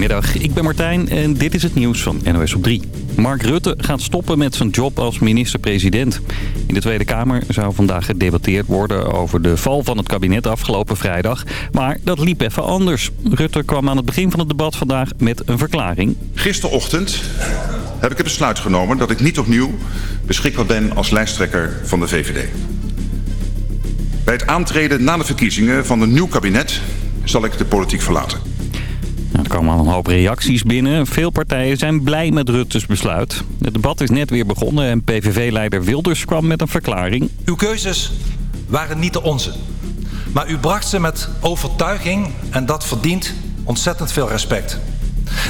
Goedemiddag, ik ben Martijn en dit is het nieuws van NOS op 3. Mark Rutte gaat stoppen met zijn job als minister-president. In de Tweede Kamer zou vandaag gedebatteerd worden over de val van het kabinet afgelopen vrijdag. Maar dat liep even anders. Rutte kwam aan het begin van het debat vandaag met een verklaring. Gisterochtend heb ik het besluit genomen dat ik niet opnieuw beschikbaar ben als lijsttrekker van de VVD. Bij het aantreden na de verkiezingen van een nieuw kabinet zal ik de politiek verlaten. Er komen al een hoop reacties binnen. Veel partijen zijn blij met Rutte's besluit. Het debat is net weer begonnen en PVV-leider Wilders kwam met een verklaring. Uw keuzes waren niet de onze. Maar u bracht ze met overtuiging en dat verdient ontzettend veel respect.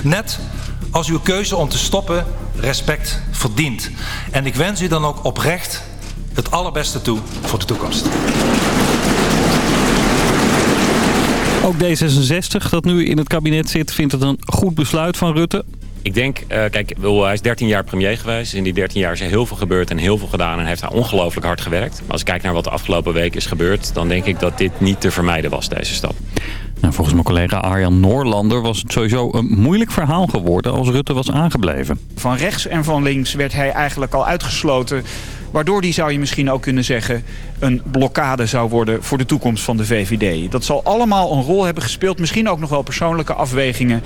Net als uw keuze om te stoppen respect verdient. En ik wens u dan ook oprecht het allerbeste toe voor de toekomst. Ook D66, dat nu in het kabinet zit, vindt het een goed besluit van Rutte. Ik denk, uh, kijk, hij is 13 jaar premier geweest. In die 13 jaar is er heel veel gebeurd en heel veel gedaan. En heeft hij ongelooflijk hard gewerkt. Maar als ik kijk naar wat de afgelopen week is gebeurd... dan denk ik dat dit niet te vermijden was, deze stap. Nou, volgens mijn collega Arjan Noorlander was het sowieso een moeilijk verhaal geworden... als Rutte was aangebleven. Van rechts en van links werd hij eigenlijk al uitgesloten... Waardoor die, zou je misschien ook kunnen zeggen, een blokkade zou worden voor de toekomst van de VVD. Dat zal allemaal een rol hebben gespeeld. Misschien ook nog wel persoonlijke afwegingen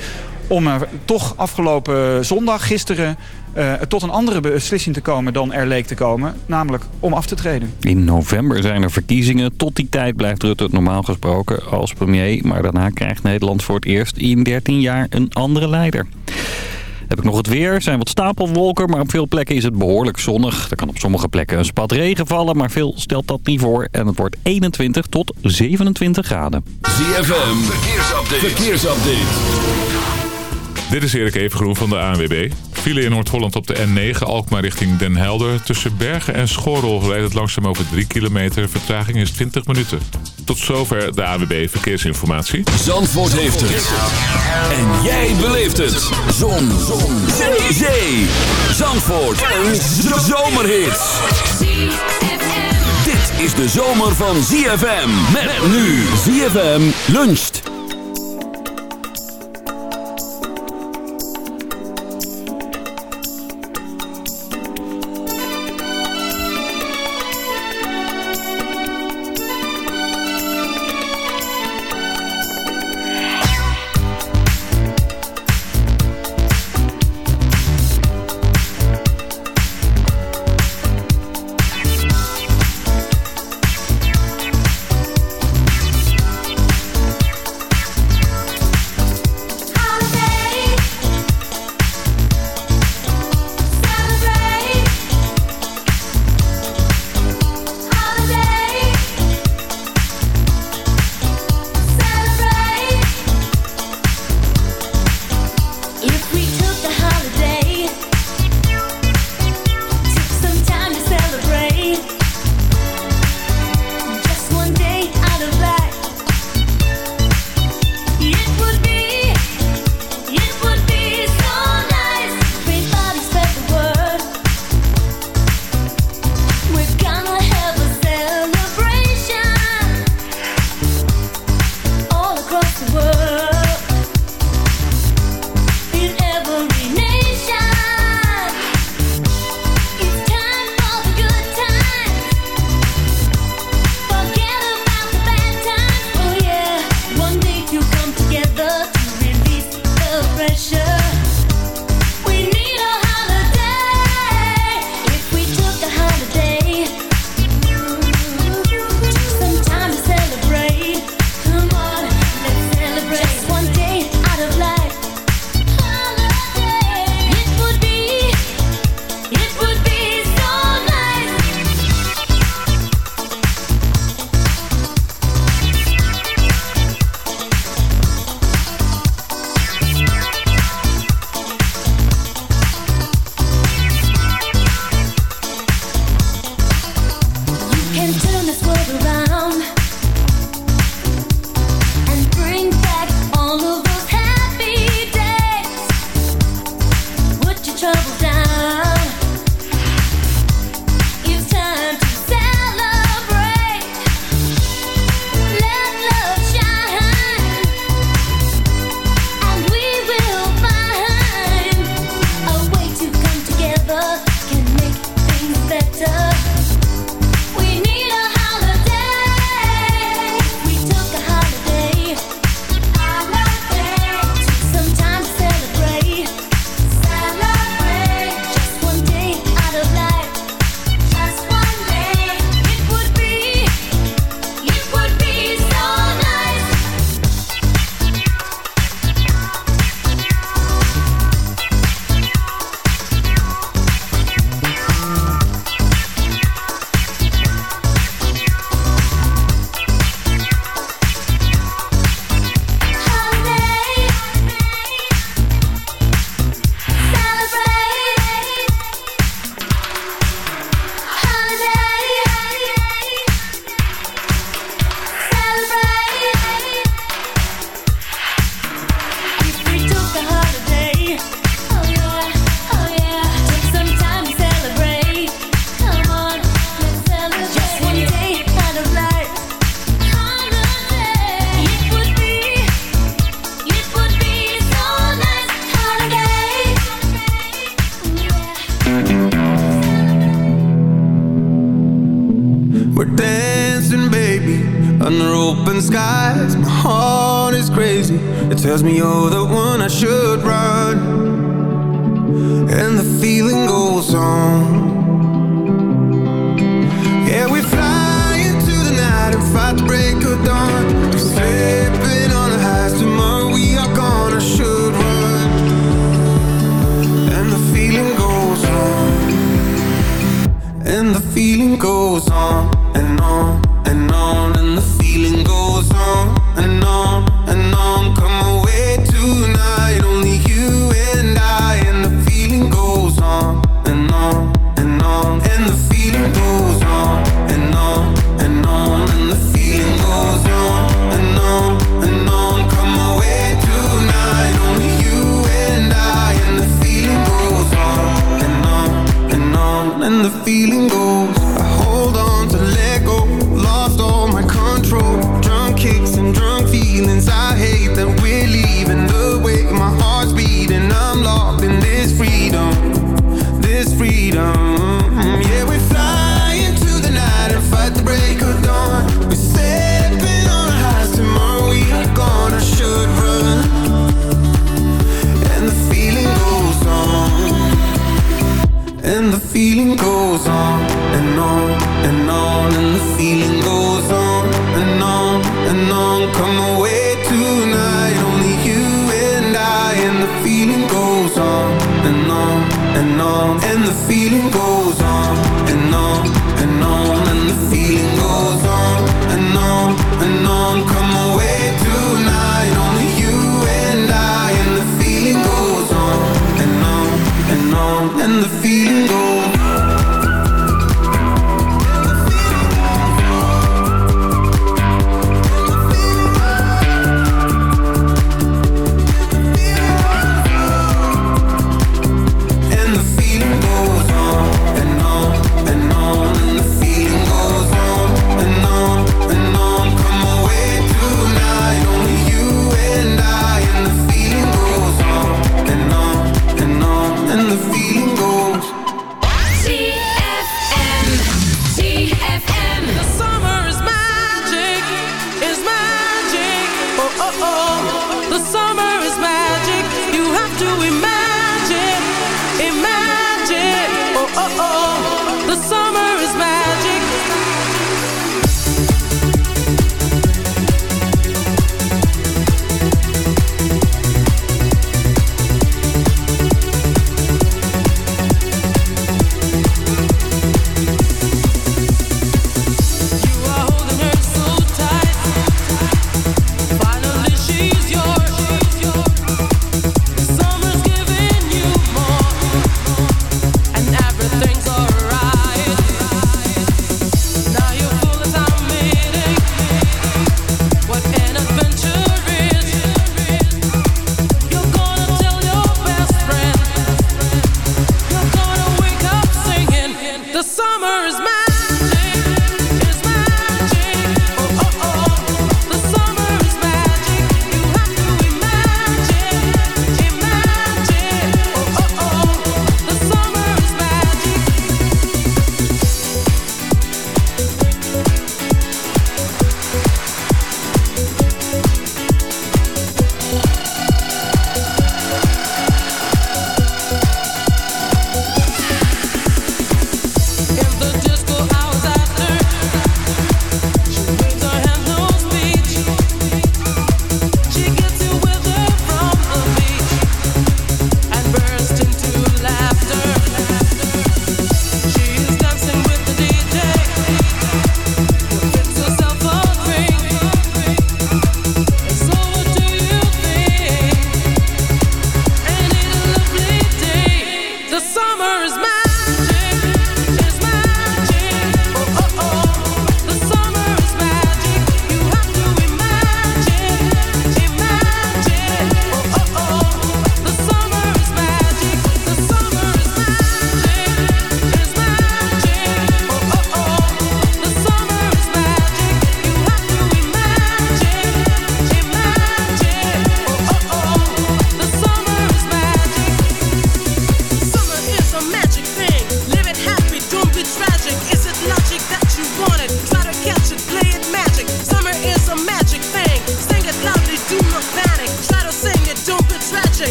om er toch afgelopen zondag, gisteren, uh, tot een andere beslissing te komen dan er leek te komen. Namelijk om af te treden. In november zijn er verkiezingen. Tot die tijd blijft Rutte normaal gesproken als premier. Maar daarna krijgt Nederland voor het eerst in 13 jaar een andere leider. Heb ik nog het weer. Er zijn wat stapelwolken, maar op veel plekken is het behoorlijk zonnig. Er kan op sommige plekken een spat regen vallen, maar veel stelt dat niet voor. En het wordt 21 tot 27 graden. ZFM, verkeersupdate. verkeersupdate. Dit is Erik Evengroen van de ANWB. File in Noord-Holland op de N9, Alkmaar richting Den Helder. Tussen Bergen en Schorrel rijdt het langzaam over 3 kilometer. Vertraging is 20 minuten. Tot zover de ANWB Verkeersinformatie. Zandvoort heeft het. En jij beleeft het. Zon. Zon. Zee. Zee. Zandvoort. Een zomerhit. Dit is de zomer van ZFM. Met nu ZFM luncht.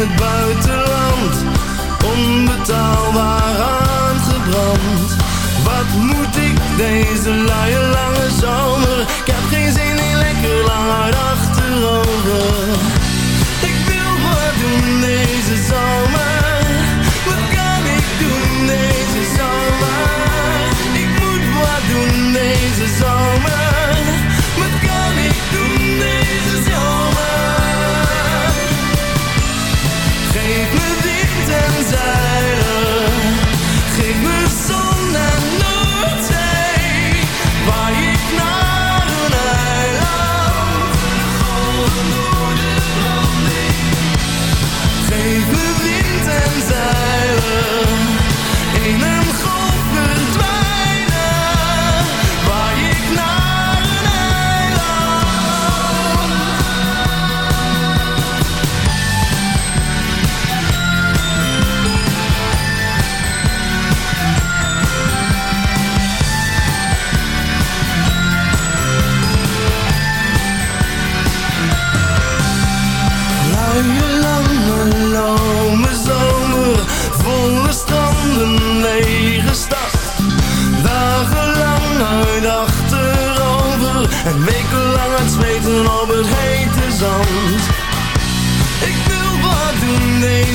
het buitenland onbetaalbaar aangebrand. Wat moet ik deze luie lange zomer? Ik heb geen zin in lekker langer achterover.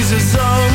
Jesus, oh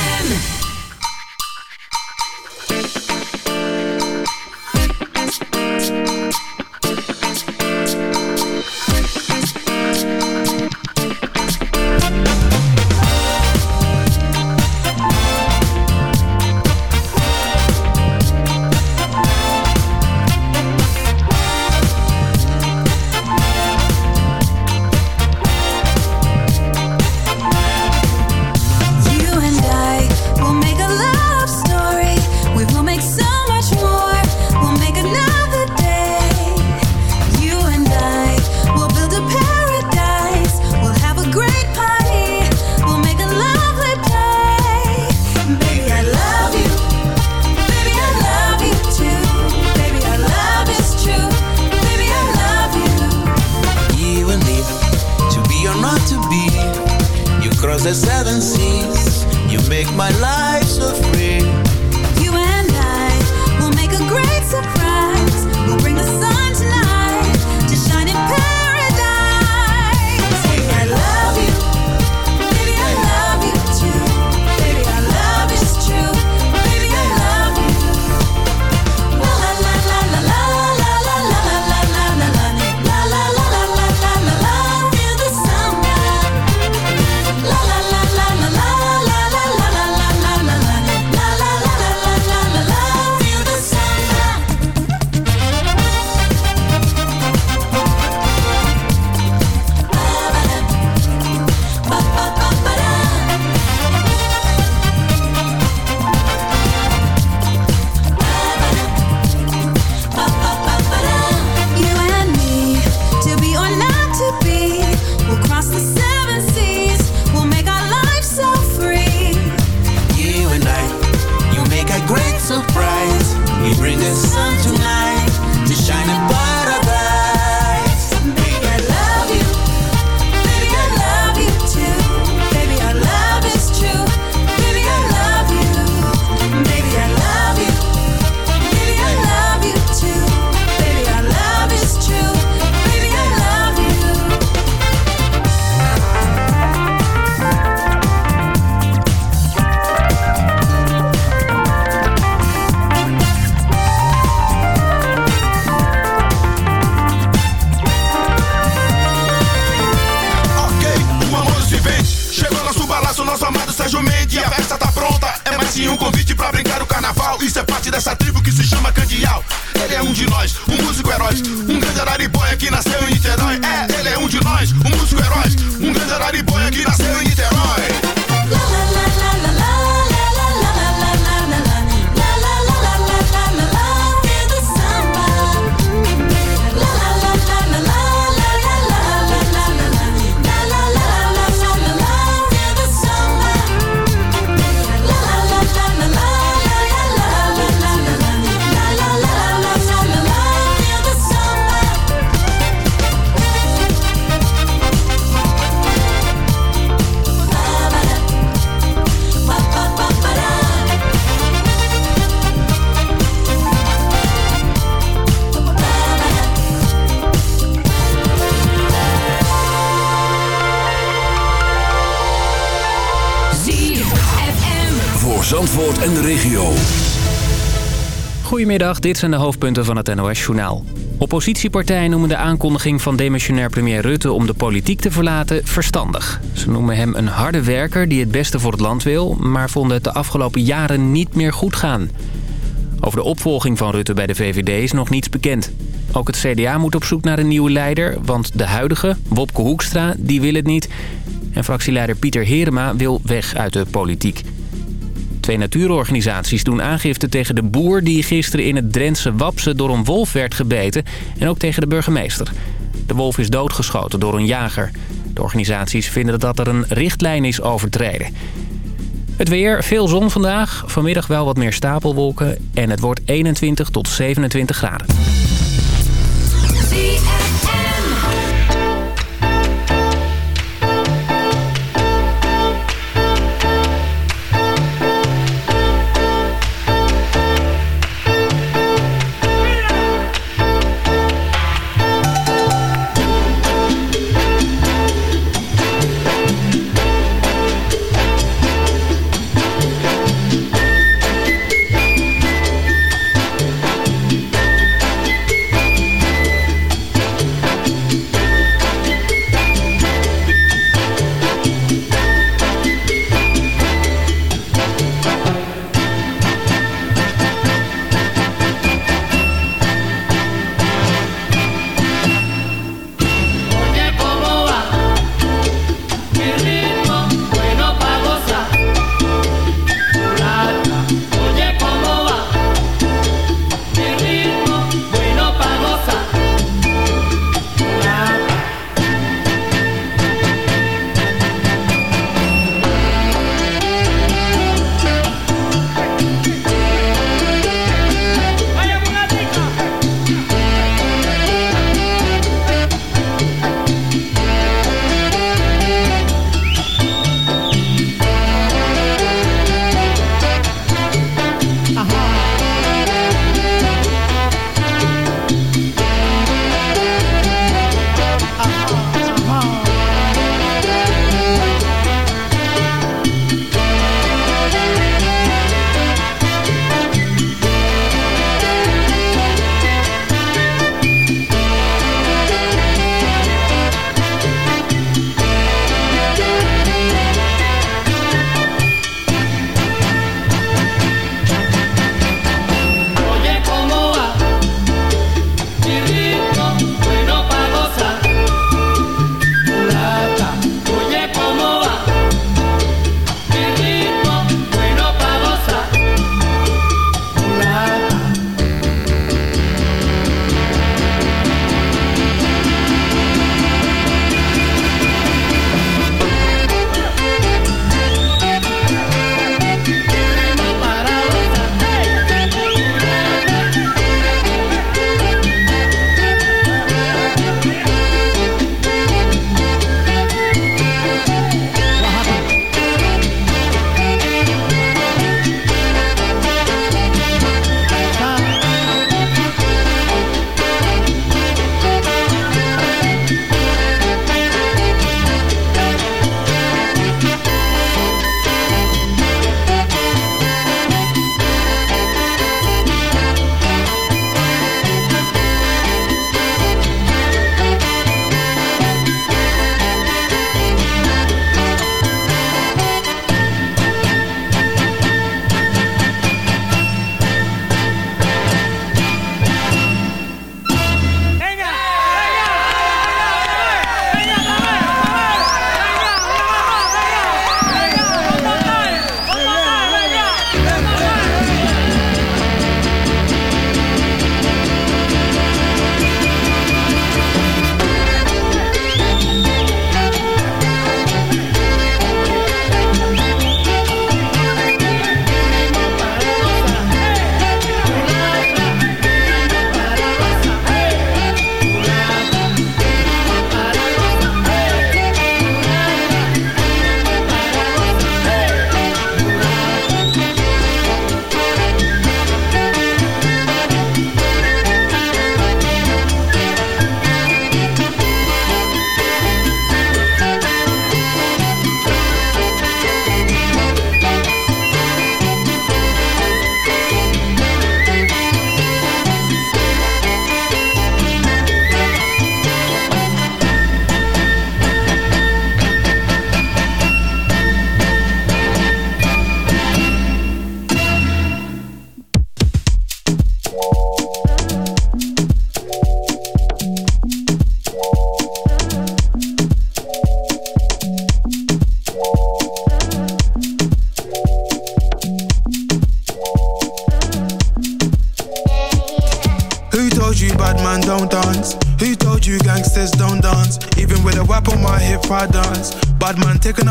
En de regio. Goedemiddag, dit zijn de hoofdpunten van het NOS-journaal. Oppositiepartijen noemen de aankondiging van demissionair premier Rutte om de politiek te verlaten verstandig. Ze noemen hem een harde werker die het beste voor het land wil, maar vonden het de afgelopen jaren niet meer goed gaan. Over de opvolging van Rutte bij de VVD is nog niets bekend. Ook het CDA moet op zoek naar een nieuwe leider, want de huidige, Wopke Hoekstra, die wil het niet. En fractieleider Pieter Herema wil weg uit de politiek. Twee natuurorganisaties doen aangifte tegen de boer die gisteren in het Drentse Wapse door een wolf werd gebeten en ook tegen de burgemeester. De wolf is doodgeschoten door een jager. De organisaties vinden dat er een richtlijn is overtreden. Het weer, veel zon vandaag, vanmiddag wel wat meer stapelwolken en het wordt 21 tot 27 graden.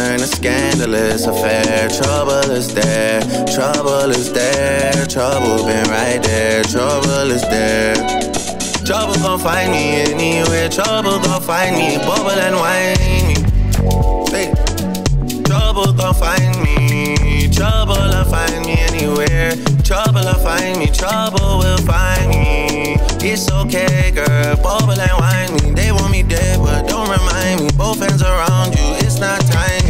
a scandalous affair. Trouble is there, trouble is there, trouble been right there, trouble is there. Trouble gon' find me anywhere, trouble gon' find me, bubble and whine me. Hey. Trouble gon' find me, trouble'll find me anywhere. Trouble'll find me, trouble will find me. It's okay, girl, bubble and whine me. They want me dead, but don't remind me. Both hands around you, it's not time.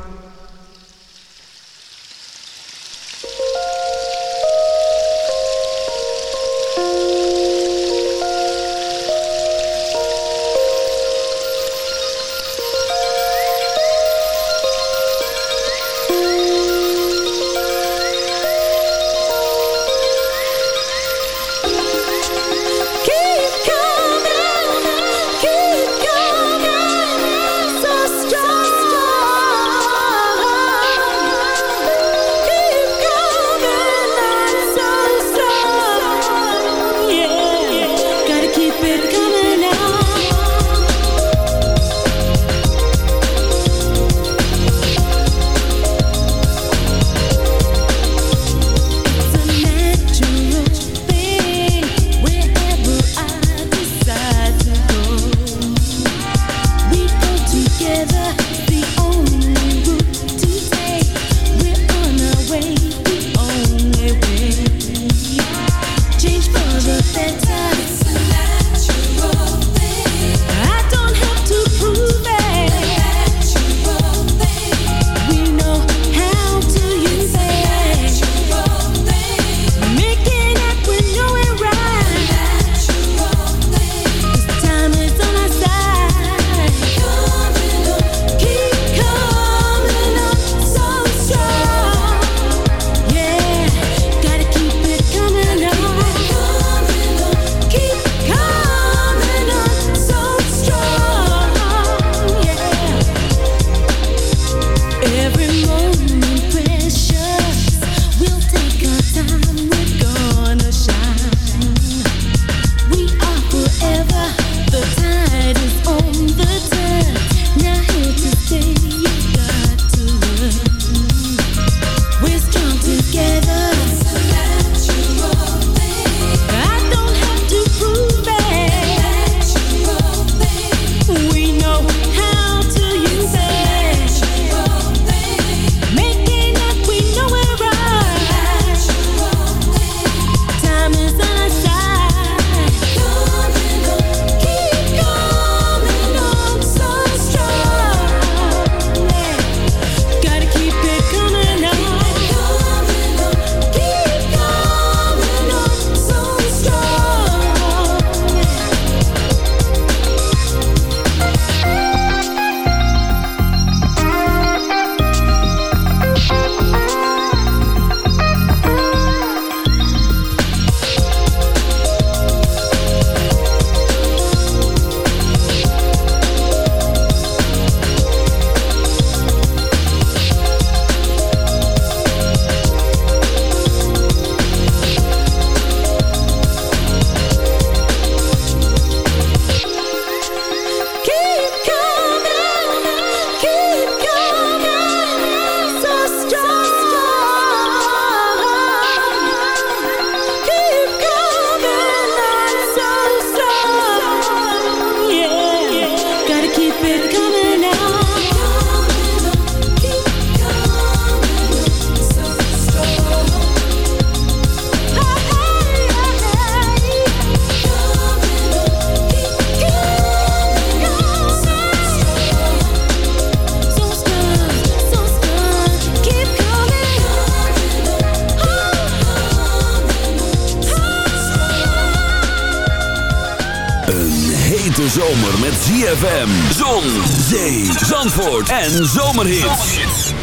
ZFM, zon, zee, zandvoort en zomerhits.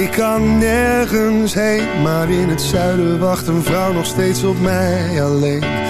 Ik kan nergens heen, maar in het zuiden wacht een vrouw nog steeds op mij alleen.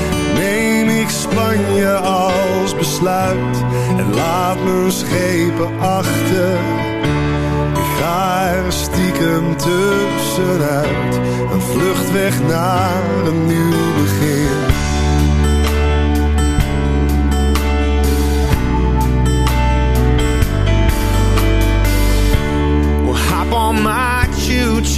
Spanje als besluit en laat mijn schepen achter. Ik ga er stiekem tussenuit, een vlucht weg naar een nieuw begin.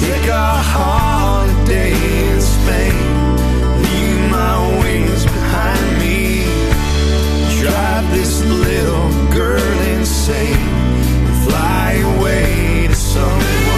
take a holiday in Spain. Leave my wings behind me. Drive this little girl insane. Fly away to someone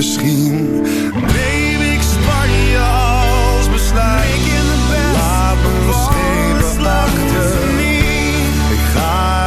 Misschien neem ik Spanje als besluit. Laat me schepen achter. Ik ga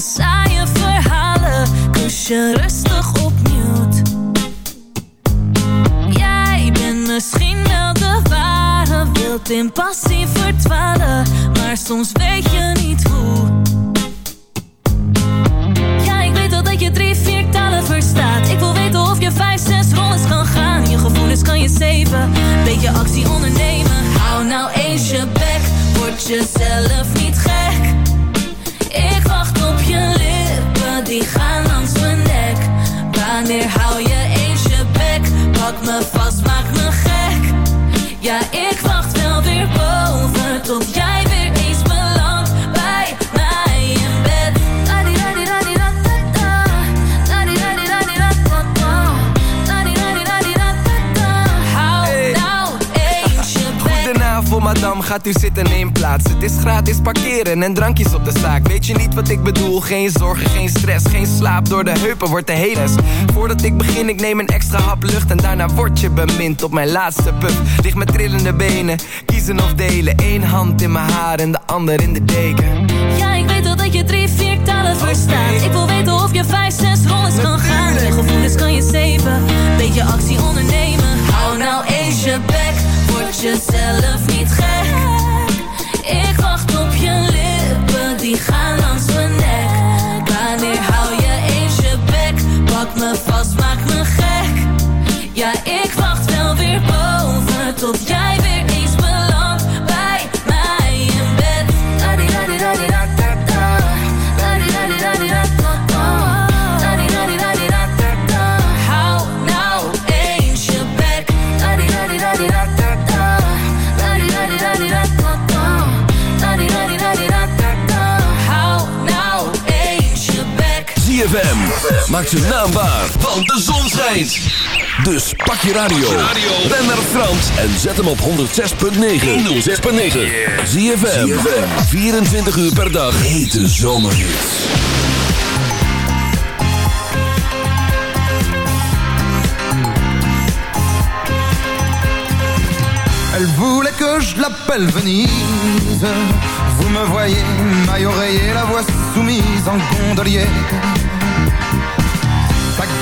saaie verhalen. Kus je rustig op mute. Jij bent misschien wel de ware, wilt in passie verdwalen. Maar soms weet je niet hoe. Ja, ik weet al dat je drie, vier talen verstaat. Ik wil weten of je vijf, zes rondes kan gaan. Je gevoelens kan je zeven, beetje actie ondernemen. Hou nou eens je bek, word jezelf niet gek. Die gaan langs mijn nek. Wanneer hou je eens je bek, pak me vast, maak me gek. Ja, ik wacht wel weer boven, tot jij gaat u zitten, neem plaats. Het is gratis parkeren en drankjes op de zaak. Weet je niet wat ik bedoel? Geen zorgen, geen stress, geen slaap. Door de heupen wordt de hele les. Voordat ik begin, ik neem een extra hap lucht. En daarna word je bemind op mijn laatste puff. Lig met trillende benen, kiezen of delen. Eén hand in mijn haar en de ander in de deken. Ja, ik weet al dat je drie viertalen verstaat. Ik wil weten of je vijf, zes rollen kan gaan. Je gevoelens kan je zeven, beetje actie ondernemen. Hou nou eens je jezelf niet gek. ZFM maakt zijn naam waar, want de zon schijnt. Dus pak je radio, ben naar Frans en zet hem op 106.9. 106.9. ZFM, 24 uur per dag. Hete zomerhits. Elle voulait que je l'appelle Venise. Vous me voyez, maille la voix soumise en gondolier.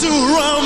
surround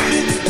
Baby.